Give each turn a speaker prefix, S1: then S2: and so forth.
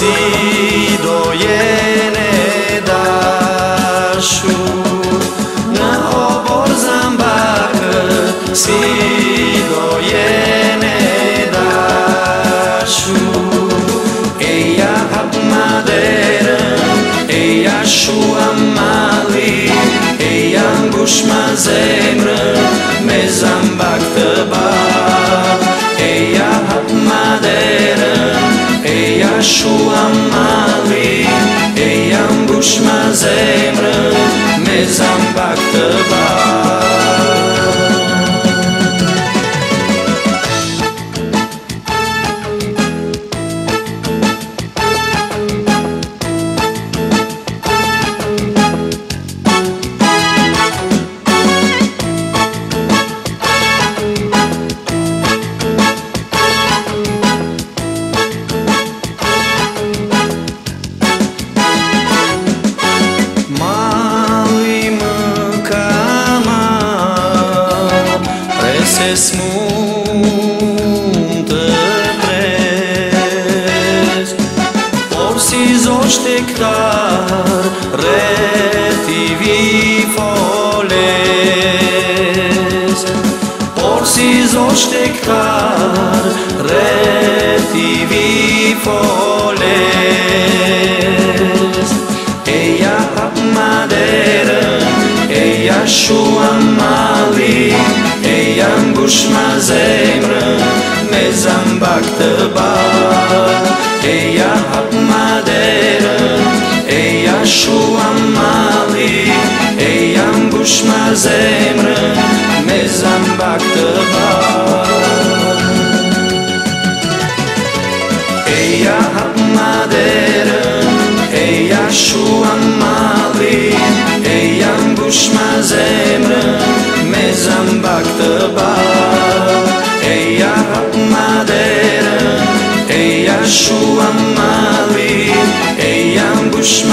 S1: sido yene da shu na obor zambak sido yene da eya hab madera eya shu amali eya gush mazemra mezambak shua mali Eja ngush ma zemrën Me zambak të bar Preses mund të pres Por si zosht e këtar Reti vi foles. Por si zosht e këtar Reti vi foles zambak të bar Eja hap maderën Eja shua mali Eja ngush ma zemrën Me zambak të bar Eja hap maderën Eja Shua mali Eja ngush